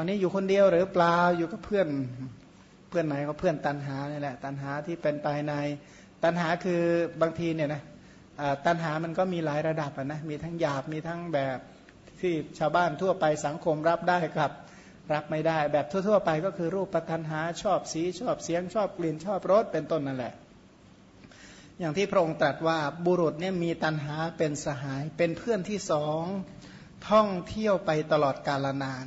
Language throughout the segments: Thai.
อนนี้อยู่คนเดียวหรือเปล่าอยู่กับเพื่อนเพื่อนไหนก็เพื่อนตันหานี่แหละ ตันหาที่เป็นภายในตันหาคือบางทีเนี่ยนะตันหามันก็มีหลายระดับนะมีทั้งหยาบมีทั้งแบบที่ชาวบ้านทั่วไปสังคมรับได้กับรับไม่ได้ แบบทั่ว ๆ ไปก็คือรูปปัตันหาชอบสีชอบเสียงชอบกลิ่นชอบรสเป็นต้นนั่นแหละ อย่างที่พระองค์ตรัสว่าบุรุษเนี่ยมีตันหาเป็นสหาย เป็นเพื่อนที่สองท่องเที่ยวไปตลอดกาลนาน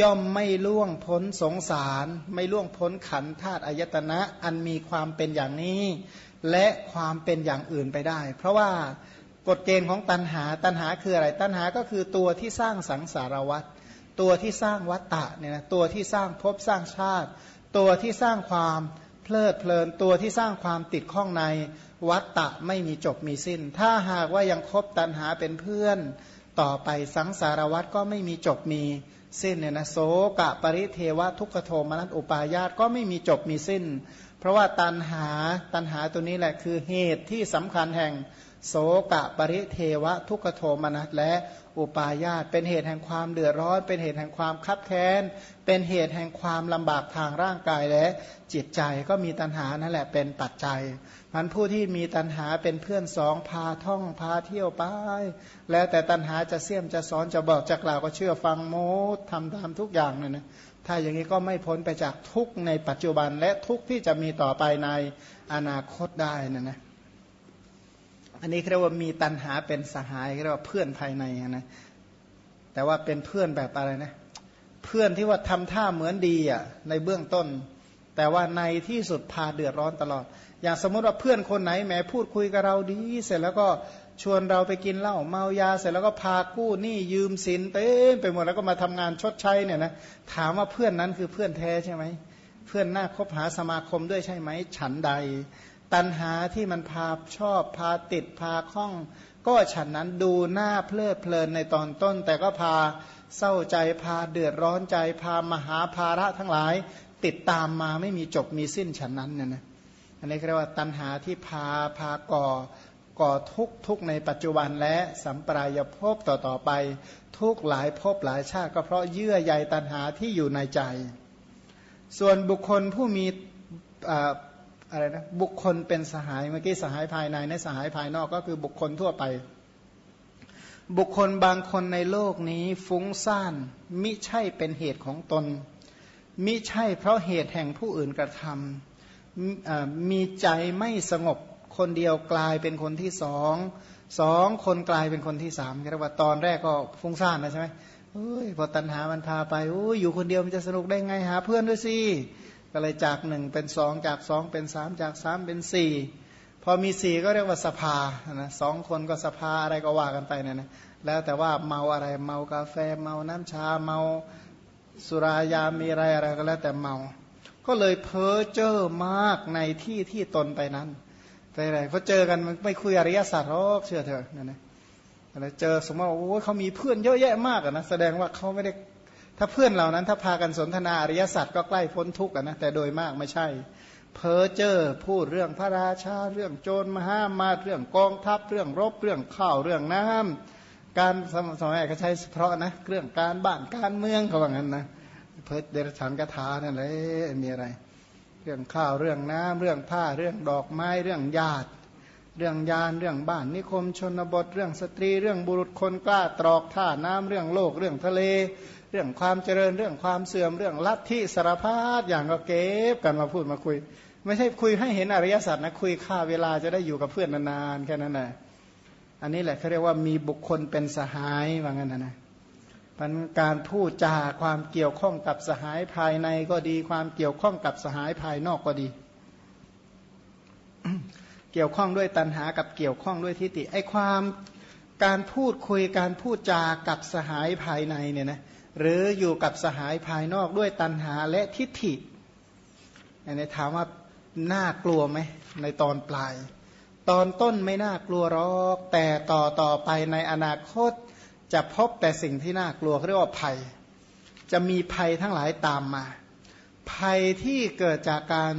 ย่อมไม่ล่วงพ้นสงสาร ไม่ล่วงพ้นขันธาตุอายตนะ อันมีความเป็นอย่างนี้ และความเป็นอย่างอื่นไปได้ เพราะว่ากฎเกณฑ์ของตันหาตันหาคืออะไร ตันหาก็คือตัวที่สร้างสังสารวัตรตัวที่สร้างวัตตะเนี่ยนะตัวที่สร้างภพสร้างชาติ ตัวที่สร้างความเพลิดเพลิน ตัวที่สร้างความติดข้องในวัตตะไม่มีจบมีสิ้น ถ้าหากว่ายังคบตันหาเป็นเพื่อน ต่อไปสังสารวัตรก็ไม่มีจบมีสิ้นเนี่ยนะโสกะปริเทวทุกขโทมนัสอุปายาตก็ไม่มีจบมีสิ้น เพราะว่าตันหาตันหาตัวนี้แหละคือเหตุที่สำคัญแห่ง โสกะปริเทวะทุกขโทมนัสและอุปาญาตเป็นเหตุแห่งความเดือดร้อน เป็นเหตุแห่งความคับแค้น เป็นเหตุแห่งความลำบากทางร่างกายและจิตใจก็มีตัณหานั่นแหละเป็นปัจจัยมันผู้ที่มีตัณหาเป็นเพื่อนสองพาท่องพาเที่ยวไป แล้วแต่ตัณหาจะเสี่ยมจะสอนจะบอกจะกล่าวก็เชื่อฟังโมดทำตามทุกอย่างเลยนะถ้าอย่างนี้ก็ไม่พ้นไปจากทุกในปัจจุบันและทุกที่จะมีต่อไปในอนาคตได้นะนะ อันนี้เรียกว่ามีตันหาเป็นสหายเรียกว่าเพื่อนภายในนะแต่ว่าเป็นเพื่อนแบบอะไรนะ เพื่อนที่ว่าทำท่าเหมือนดีอะในเบื้องต้น แต่ว่าในที่สุดพาเดือดร้อนตลอด อย่างสมมติว่าเพื่อนคนไหนแหมพูดคุยกับเราดี เสร็จแล้วก็ชวนเราไปกินเหล้าเมายา เสร็จแล้วก็พากู้หนี้ยืมสินเต็มไปหมดแล้วก็มาทำงานชดใช้เนี่ยนะถามว่าเพื่อนนั้นคือเพื่อนแท้ใช่ไหมเพื่อนหน้าคบหาสมาคมด้วยใช่ไหมฉันใด ตัณหาที่มันพาชอบพาติดพาคล้อง ก็ฉันนั้นดูหน้าเพลิดเพลินในตอนต้น แต่ก็พาเศร้าใจพาเดือดร้อนใจพามหาภาระทั้งหลาย ติดตามมาไม่มีจบมีสิ้นฉันนั้นเนี่ยนะอันนี้เรียกว่าตัณหาที่พาพาก่อก่อทุกทุกในปัจจุบันและสัมปรายภพต่อต่อไป ทุกหลายภพหลายชาติ ก็เพราะเยื่อใยตัณหาที่อยู่ในใจ ส่วนบุคคลผู้มี อะไรนะบุคคลเป็นสหายเมื่อกี้สหายภายในในสหายภายนอกก็คือบุคคลทั่วไป บุคคลบางคนในโลกนี้ฟุ้งซ่านมิใช่เป็นเหตุของตน มิใช่เพราะเหตุแห่งผู้อื่นกระทำมีใจไม่สงบคนเดียวกลายเป็นคนที่สองสองคนกลายเป็นคนที่สามเรียกว่าตอนแรกก็ฟุ้งซ่านนะใช่ไหมเอ้ยพอตัณหามันพาไปอ้อยู่คนเดียวมันจะสนุกได้ไงหาเพื่อนด้วยสิ ก็เลยจากหนึ่งเป็นสองจากสองเป็นสามจากสามเป็นสี่พอมีสี่ก็เรียกว่าสภานะสองคนก็สภาอะไรก็ว่ากันไปเนี่ยนะแล้วแต่ว่าเมาอะไรเมากาแฟเมาน้ำชาเมาสุรายามีอะไรอะไรก็แล้วแต่เมา ก็เลยเพ้อเจ้อมากในที่ที่ตนไปนั้นไปอะไรเพราะเจอกันไม่คุยอริยสัจหรอกเชื่อเถอะนั่นนะเจอสมมติว่าโอ้เขามีเพื่อนเยอะแยะมากนะแสดงว่าเขาไม่ได้ ถ้าเพื่อนเหล่านั้นถ้าพากันสนทนาอริยสัจก็ใกล้พ้นทุกข์นะแต่โดยมากไม่ใช่ เพอเจอพูดเรื่องพระราชา เรื่องโจรมหามาเรื่องกองทัพเรื่องรบเรื่องข้าวเรื่องน้ำการสมัยก็ใช้เพราะนะเรื่องการบ้านการเมืองเขาว่างั้นนะเพิดเดรฉันกถานั่นแหละมีอะไร เรื่องข้าวเรื่องน้ำเรื่องผ้าเรื่องดอกไม้เรื่องญาติ เรื่องยานเรื่องบ้านนิคมชนบทเรื่องสตรี เรื่องบุรุษคนกล้าตรอกท่าน้ำเรื่องโลกเรื่องทะเล เรื่องความเจริญเรื่องความเสื่อมเรื่องลัทธิสารพัดอย่างก็เก็บกันมาพูดมาคุย ไม่ใช่คุยให้เห็นอริยสัจนะคุยค่าเวลาจะได้อยู่กับเพื่อนนานๆแค่นั้นแหละอันนี้แหละเขาเรียกว่ามีบุคคลเป็นสหายว่างั้นนะนะมันการพูดจาความเกี่ยวข้องกับสหายภายในก็ดี ความเกี่ยวข้องกับสหายภายนอกก็ดี เกี่ยวข้องด้วยตัณหากับเกี่ยวข้องด้วยทิฏฐิไอ้ความการพูดคุยการพูดจากับสหายภายในเนี่ยนะหรืออยู่กับสหายภายนอกด้วยตัณหาและทิฏฐิอันนี้ถามว่าน่ากลัวไหมในตอนปลาย ตอนต้นไม่น่ากลัวหรอก แต่ต่อต่อไปในอนาคตจะพบแต่สิ่งที่น่ากลัวเรียกว่าภัย จะมีภัยทั้งหลายตามมา ภัยที่เกิดจากการ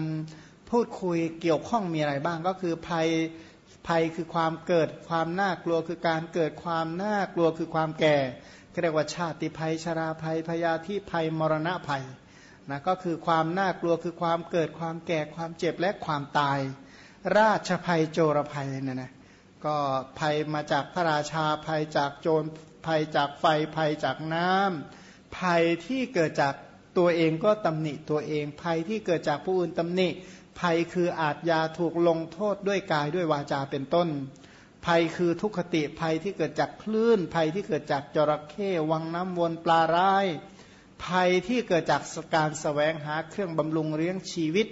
พูดคุยเกี่ยวข้องมีอะไรบ้างก็คือภัยภัยคือความเกิดความน่ากลัวคือการเกิดความน่ากลัวคือความแก่เรียกว่าชาติภัยชราภัยพยาธิภัยมรณะภัยนะก็คือความน่ากลัวคือความเกิดความแก่ความเจ็บและความตาย ราชภัยโจรภัยเนี่ยนะก็ภัยมาจากพระราชาภัยจากโจรภัยจากไฟภัยจากน้ำภัยที่เกิดจากตัวเองก็ตำหนิตัวเอง ภัยที่เกิดจากผู้อื่นตำหนิ ภัยคืออาจยาถูกลงโทษด้วยกายด้วยวาจาเป็นต้น ภัยคือทุกขติภัยที่เกิดจากคลื่น ภัยที่เกิดจากจระเข้วังน้ำวนปลาร้าย ภัยที่เกิดจากการสแสวงหาเครื่องบำรุงเลี้ยงชีวิต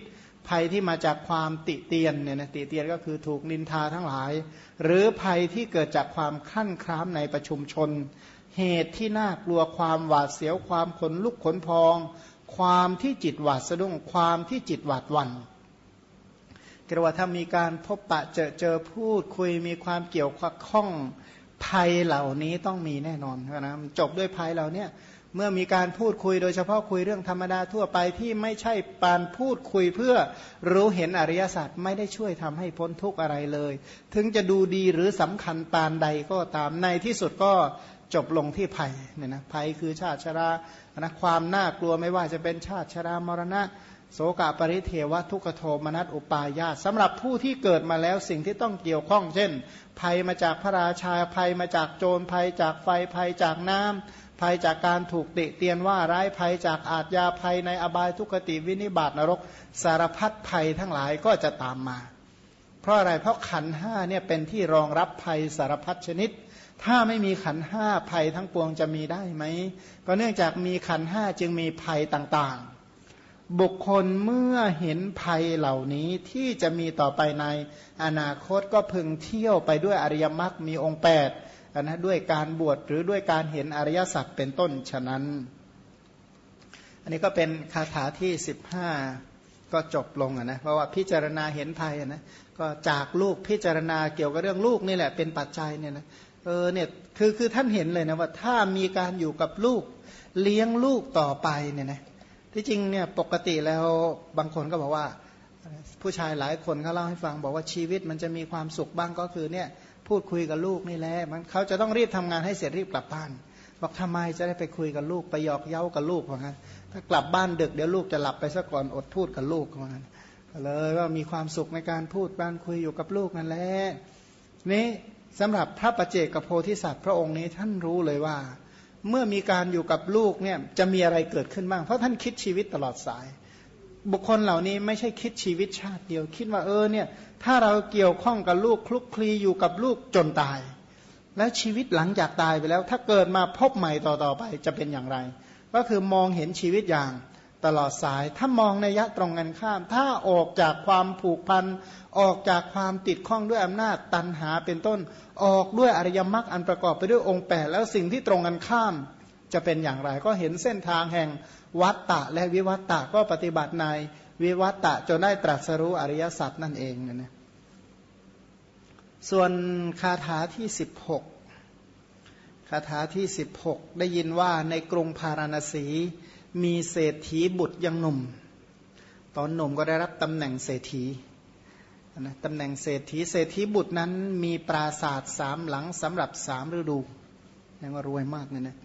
ภัยที่มาจากความติเตียนเนี่ยนะติเตียนก็คือถูกนินทาทั้งหลาย หรือภัยที่เกิดจากความขั้นคร้ามในประชุมชน เหตุที่น่ากลัวความหวาดเสียวความขนลุกขนพอง ความที่จิตหวาดสะดุ้งความที่จิตหวาดวัน กระว่าถ้ามีการพบปะเจอเจอพูดคุยมีความเกี่ยวข้องภัยเหล่านี้ต้องมีแน่นอนนะจบด้วยภัยเหล่านี้เมื่อมีการพูดคุยโดยเฉพาะคุยเรื่องธรรมดาทั่วไปที่ไม่ใช่ปานพูดคุยเพื่อรู้เห็นอริยสัจไม่ได้ช่วยทำให้พ้นทุกข์อะไรเลย ถึงจะดูดีหรือสำคัญปานใดก็ตามในที่สุดก็จบลงที่ภัยเนี่ยนะภัยคือชาติชรานะความน่ากลัวไม่ว่าจะเป็นชาติชรามรณะ โสกปริเทวทุกโทมนัสอุปายาตสำหรับผู้ที่เกิดมาแล้วสิ่งที่ต้องเกี่ยวข้อง เช่น ภัยมาจากพระราชาภัยมาจากโจรภัยจากไฟภัยจากน้ำภัยจากการถูกติเตียนว่าร้ายภัยจากอาทยาภัยในอบายทุกติวินิบาตนรก สารพัดภัยทั้งหลายก็จะตามมา เพราะอะไรเพราะขันห้าเนี่ยเป็นที่รองรับภัยสารพัดชนิดถ้าไม่มีขันห้าภัยทั้งปวงจะมีได้ไหม ก็เนื่องจากมีขันห้าจึงมีภัยต่างๆ บุคคลเมื่อเห็นภัยเหล่านี้ที่จะมีต่อไปในอนาคตก็พึงเที่ยวไปด้วยอริยมรรคมีองค์แปดนะด้วยการบวชหรือด้วยการเห็นอริยสัจเป็นต้นฉะนั้น อันนี้ก็เป็นคาถาที่15ก็จบลงนะเพราะว่าพิจารณาเห็นภัยนะก็จากลูกพิจารณาเกี่ยวกับเรื่องลูกนี่แหละเป็นปัจจัยเนี่ยนะเออเนี่ยคือคือท่านเห็นเลยนะว่าถ้ามีการอยู่กับลูกเลี้ยงลูกต่อไปเนี่ยนะ ที่จริงเนี่ยปกติแล้วบางคนก็บอกว่า ผู้ชายหลายคนเขาเล่าให้ฟังบอกว่าชีวิตมันจะมีความสุขบ้างก็คือเนี่ยพูดคุยกับลูกนี่แหละมันเขาจะต้องรีบทำงานให้เสร็จรีบกลับบ้าน บอกทำไมจะได้ไปคุยกับลูกไปหยอกเย้ากับลูกว่างั้นถ้ากลับบ้านดึกเดี๋ยวลูกจะหลับไปซะก่อนอดพูดกับลูกว่างั้นเลยว่ามีความสุขในการพูดบ้านคุยอยู่กับลูกนั่นแหละนี่สำหรับพระประเจกกับโพธิสัตว์พระองค์นี้ท่านรู้เลยว่า เมื่อมีการอยู่กับลูกเนี่ยจะมีอะไรเกิดขึ้นบ้าง เพราะท่านคิดชีวิตตลอดสาย บุคคลเหล่านี้ไม่ใช่คิดชีวิตชาติเดียว คิดว่าเออเนี่ยถ้าเราเกี่ยวข้องกับลูกคลุกคลีอยู่กับลูกจนตาย แล้วชีวิตหลังจากตายไปแล้ว ถ้าเกิดมาพบใหม่ต่อๆไปจะเป็นอย่างไร ก็คือมองเห็นชีวิตอย่าง ตลอดสาย ถ้ามองในยะตรงกันข้าม ถ้าออกจากความผูกพัน ออกจากความติดข้องด้วยอำนาจตันหาเป็นต้น ออกด้วยอริยมรรคอันประกอบไปด้วยองค์แปดแล้วสิ่งที่ตรงกันข้ามจะเป็นอย่างไรก็เห็นเส้นทางแห่งวัตตะและวิวัตตะก็ปฏิบัติในวิวัตตะจนได้ตรัสรู้อริยสัจนั่นเองนะส่วนคาถาที่สิบหกคาถาที่สิบหกได้ยินว่าในกรุงพาราณสี มีเศรษฐีบุตรยังหนุ่ม ตอนหนุ่มก็ได้รับตำแหน่งเศรษฐีนะตำแหน่งเศรษฐีเศรษฐีบุตรนั้นมีปราศาสตร์สามหลังสำหรับสามฤดูยังว่ารวยมากเลยนะ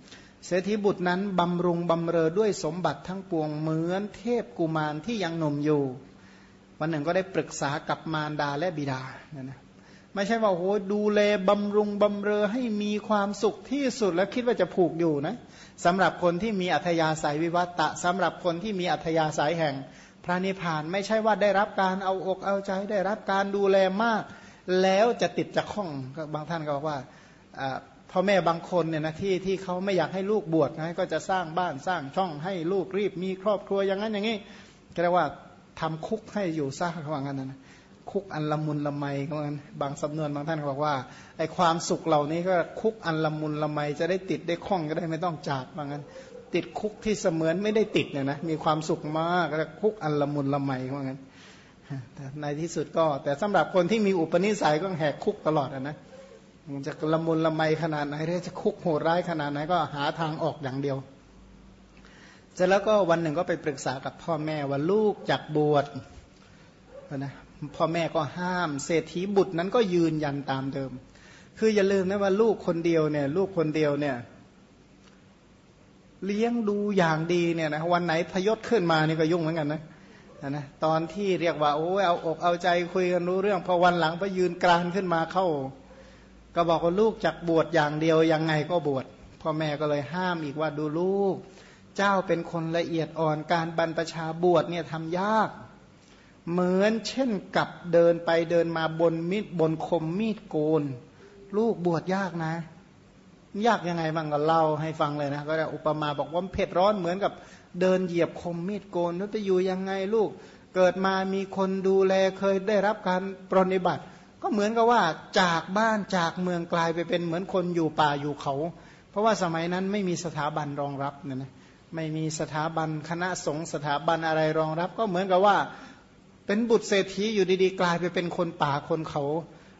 เศรษฐีบุตรนั้นบำรุงบำเรอด้วยสมบัติทั้งปวงเหมือนเทพกุมารที่ยังหนุ่มอยู่ วันหนึ่งก็ได้ปรึกษากับมารดาและบิดานะนะ ไม่ใช่ว่าโอ้ดูแลบำรุงบำเรอให้มีความสุขที่สุดแล้วคิดว่าจะผูกอยู่นะสำหรับคนที่มีอัธยาศัยวิวัตตะสำหรับคนที่มีอัธยาศัยแห่งพระนิพพานไม่ใช่ว่าได้รับการเอาอกเอาใจได้รับการดูแลมาก แล้วจะติดจะคล้องบางท่านก็บอกว่าพ่อแม่บางคนเนี่ยนะที่ที่เขาไม่อยากให้ลูกบวชนะก็จะสร้างบ้านสร้างช่องให้ลูกรีบมีครอบครัวอย่างนั้นอย่างนี้ก็เรียกว่าทำคุกให้อยู่ซะเขว่างั้นนะ คุกอันละมุนละไมเขาว่างั้นบางสำนวนบางท่านบอกว่าไอความสุขเหล่านี้ก็คุกอันละมุนละไมจะได้ติดได้คล้องก็ได้ไม่ต้องจากว่างั้น ติดคุกที่เสมือนไม่ได้ติดเนี่ยนะมีความสุขมากก็คุกอันละมุนละไมว่างั้นแต่ในที่สุดก็ แต่สำหรับคนที่มีอุปนิสัยก็แหกคุกตลอดนะมันจะละมุนละไมขนาดไหนหรือจะคุกโหดร้ายขนาดไหนก็หาทางออกอย่างเดียวเสร็จแล้วก็วันหนึ่งก็ไปปรึกษากับพ่อแม่ว่าลูกจากบวชนะ พ่อแม่ก็ห้าม เศรษฐีบุตรนั้นก็ยืนยันตามเดิม คืออย่าลืมนะว่าลูกคนเดียวเนี่ย ลูกคนเดียวเนี่ย เลี้ยงดูอย่างดีเนี่ยนะวันไหนพยศขึ้นมานี่ก็ยุ่งเหมือนกันนะนะตอนที่เรียกว่าโอ้เอาอกเอาใจคุยกันรู้เรื่องพอวันหลังไปยืนกรานขึ้นมาเข้า ก็บอกว่าลูกจักบวชอย่างเดียวยังไงก็บวชพ่อแม่ก็เลยห้ามอีกว่าดูลูก เจ้าเป็นคนละเอียดอ่อนการบรรพชาบวชเนี่ยทำยาก เหมือนเช่นกับเดินไปเดินมาบนมีดบนคมมีดโกน ลูกบวชยากนะ ยากยังไงบ้างก็เล่าให้ฟังเลยนะก็ได้อุปมาบอกว่าเผ็ดร้อนเหมือนกับเดินเหยียบคมมีดโกนแล้จะอยู่ยังไงลูก เกิดมามีคนดูแลเคยได้รับการปรนิบัติ ก็เหมือนกับว่าจากบ้านจากเมืองกลายไปเป็นเหมือนคนอยู่ป่าอยู่เขา เพราะว่าสมัยนั้นไม่มีสถาบันรองรับเนี่ยนะไม่มีสถาบันคณะสงฆ์สถาบันอะไรรองรับ ก็เหมือนกับว่า เป็นบุตรเศรษฐีอยู่ดีๆ กลายไปเป็นคนป่าคนเขา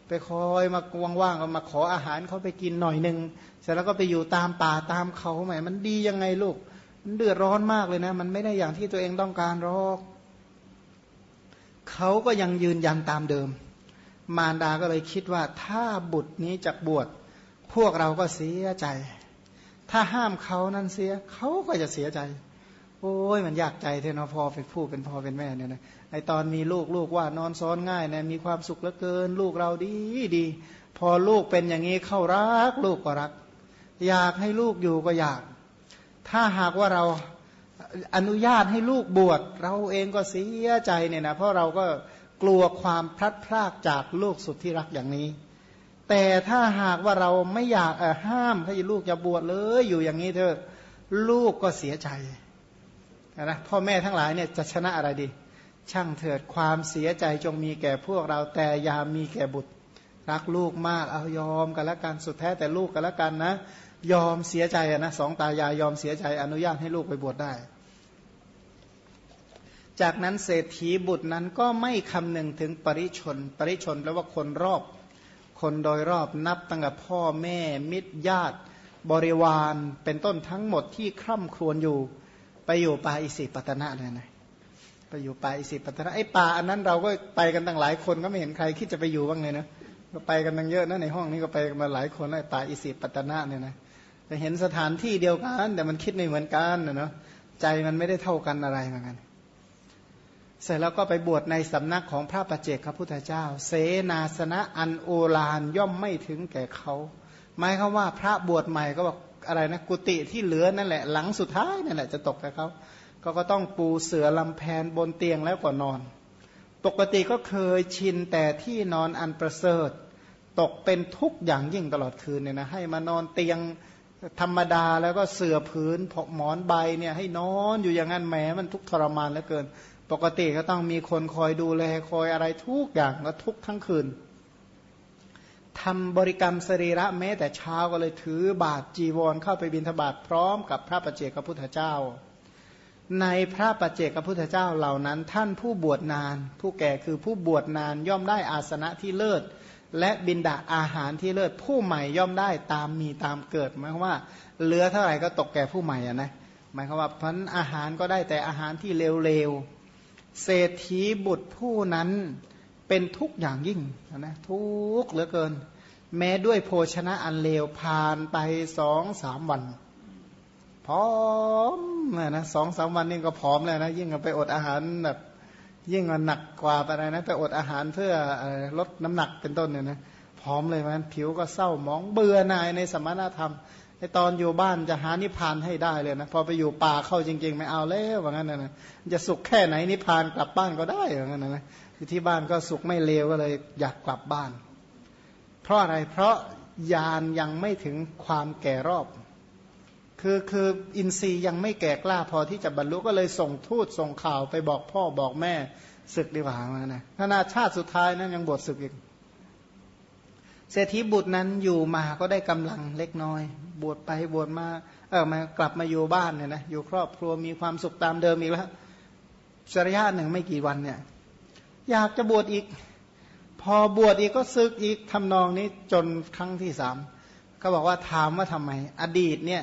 ไปคอยมาว่างๆก็มาขออาหารเขาไปกินหน่อยหนึ่งเสร็จแล้วก็ไปอยู่ตามป่าตามเขาแหมมันดียังไงลูก มันเดือดร้อนมากเลยนะ มันไม่ได้อย่างที่ตัวเองต้องการหรอกเขาก็ยังยืนยันตามเดิม มารดาก็เลยคิดว่าถ้าบุตรนี้จะบวชพวกเราก็เสียใจ ถ้าห้ามเขานั้นเสียเขาก็จะเสียใจ โอ้ยมันยากใจเทนอพอเป็นผู้เป็นพ่อเป็นแม่เนี่ยนะไอตอนมีลูกลูกว่านอนซ้อนง่ายนะมีความสุขเหลือเกิน ลูกเราดีดี พอลูกเป็นอย่างนี้เข้ารัก ลูกก็รัก อยากให้ลูกอยู่ก็อยาก ถ้าหากว่าเราอนุญาตให้ลูกบวชเราเองก็เสียใจเนี่ยนะเพราะเราก็กลัวความพลัดพรากจากลูกสุดที่รักอย่างนี้ แต่ถ้าหากว่าเราไม่อยากห้ามให้ลูกจะบวชเลยอยู่อย่างนี้เถอะลูกก็เสียใจ นะพ่อแม่ทั้งหลายเนี่ยจะชนะอะไรดี ช่างเถิดความเสียใจจงมีแก่พวกเราแต่ยามีแก่บุตร รักลูกมากเอายอมกันละกันสุดแท้แต่ลูกกันละกันนะ ยอมเสียใจนะสองตายายยอมเสียใจอนุญาตให้ลูกไปบวชได้ จากนั้นเศรษฐีบุตรนั้นก็ไม่คำนึงถึงปริชน ปริชนแปลว่าคนรอบ คนโดยรอบนับตั้งแต่พ่อแม่มิตรญาติบริวารเป็นต้นทั้งหมดที่คร่ำครวญอยู่ ไปอยู่ป่าอิสิปตนะเลยนะไปอยู่ป่าอิสิปตนะไอ้ป่าอันนั้นเราก็ไปกันตั้งหลายคนก็ไม่เห็นใครคิดจะไปอยู่บ้างเลยนะก็ไปกันตั้งเยอะนะในห้องนี้ก็ไปกันมาหลายคนไอ้ป่าอิสิปตนะเนี่ยนะแต่เห็นสถานที่เดียวกัน แต่มันคิดไม่เหมือนกันนะเนาะใจมันไม่ได้เท่ากันอะไรเหมือนกันเสร็จแล้วก็ไปบวชในสำนักของพระประเจกพระพุทธเจ้า เสนาสนะอันโอฬารย่อมไม่ถึงแก่เขาหมายคือว่าพระบวชใหม่ก็บอก อะไรนะกุฏิที่เหลือนั่นแหละ หลังสุดท้ายนั่นแหละจะตกกับเขาก็ก็ต้องปูเสือลำแพนบนเตียงแล้วก็นอน ปกติก็เคยชินแต่ที่นอนอันประเสริฐ ตกเป็นทุกอย่างยิ่งตลอดคืนเนี่ยนะให้มานอนเตียงธรรมดาแล้วก็เสื่อผืนหมอนใบเนี่ยให้นอนอยู่อย่างนั้นแหมมันทุกทรมานเหลือเกิน ปกติก็ต้องมีคนคอยดูแลคอยอะไรทุกอย่างก็ทุกทั้งคืน ทำบริกรรมสรีระแม้แต่เช้าก็เลยถือบาทจีวรเข้าไปบิณฑบาตพร้อมกับพระประเจกพุทธเจ้า ในพระประเจกพุทธเจ้าเหล่านั้น ท่านผู้บวชนาน ผู้แก่คือผู้บวชนานย่อมได้อาสนะที่เลิศ และบินดาอาหารที่เลิศ ผู้ใหม่ย่อมได้ตามมีตามเกิดหมายความว่าเหลือเท่าไหร่ก็ตกแก่ผู้ใหม่อะนะหมายความว่าพันอาหารก็ได้แต่อาหารที่เลวๆเศรษฐีบุตรผู้นั้น เป็นทุกอย่างยิ่งนะทุกเหลือเกิน แม้ด้วยโภชนะอันเลวผ่านไปสองสามวันพร้อมนะสองสามวันนี่ก็พร้อมแล้วนะยิ่งไปอดอาหารแบบยิ่งมันหนักกว่าอะไรนะไปอดอาหารเพื่อลดน้ำหนักเป็นต้นเนี่ยนะพร้อมเลยมันผิวก็เศร้ามองเบื่อหน่ายในสมณธรรมในตอนอยู่บ้านจะหานิพพานให้ได้เลยนะพอไปอยู่ป่าเข้าจริงๆ ไม่เอาแล้วว่างั้นนะจะสุขแค่ไหนนิพพานกลับบ้านก็ได้ว่างั้นนะ อยู่ที่บ้านก็สุขไม่เลวก็เลยอยากกลับบ้าน เพราะอะไรเพราะยานยังไม่ถึงความแก่รอบ คือคืออินทรีย์ยังไม่แก่กล้าพอที่จะบรรลุก็เลยส่งทูตส่งข่าวไปบอกพ่อบอกแม่ศึกดีกว่ามานะถ้านาชาติสุดท้ายนั้นยังบวชศึกอีกเศรษฐีบุตรนั้นอยู่มาก็ได้กำลังเล็กน้อย บวชไปบวชมาเออมากลับมาอยู่บ้านเนี่ยนะอยู่ครอบครัวมีความสุขตามเดิมอีกแล้วสระยะหนึ่งไม่กี่วันเนี่ย อยากจะบวชอีก พอบวชอีกก็ซึกอีกทำนองนี้จนครั้งที่สามเขาบอกว่าถามว่าทำไม อดีตเนี่ย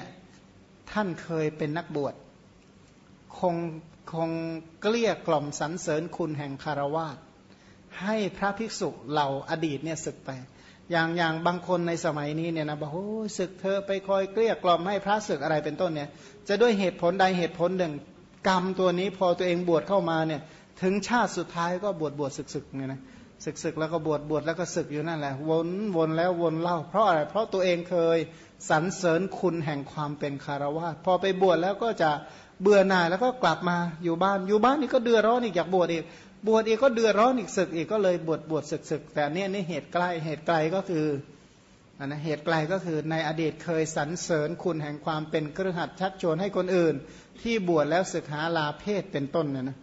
ท่านเคยเป็นนักบวชคงคงเกลี้ยกล่อมสรรเสริญคุณแห่งคารวาสให้พระภิกษุเหล่าอดีตเนี่ยศึกไป อย่างอย่างบางคนในสมัยนี้เนี่ยนะบอกโอ้ศึกเธอไปคอยเกลี้ยกล่อมให้พระศึกอะไรเป็นต้นเนี่ย จะด้วยเหตุผลใดเหตุผลหนึ่งกรรมตัวนี้พอตัวเองบวชเข้ามาเนี่ย ถึงชาติสุดท้ายก็บวชบวชศึกศึกเนี่ยนะศึกศึกแล้วก็บวชบวชแล้วก็ศึกอยู่นั่นแหละวนวนแล้ววนเล่า เพราะอะไรเพราะตัวเองเคยสรรเสริญคุณแห่งความเป็นคารวะพอไปบวชแล้วก็จะเบื่อหน่ายแล้วก็กลับมาอยู่บ้านอยู่บ้านนี่ก็เดือดร้อนอีกอยากบวชอีกบวชอีกก็เดือดร้อนอีกศึกอีกก็เลยบวชบวชศึกศึกแต่เนี่ยนี่เหตุใกล้เหตุไกลก็คืออันนะเหตุไกลก็คือในอดีตเคยสรรเสริญคุณแห่งความเป็นเครือขัดชักชวนให้คนอื่น ที่บวชแล้วศึกหาลาเพศเป็นต้นเนี่ยนะ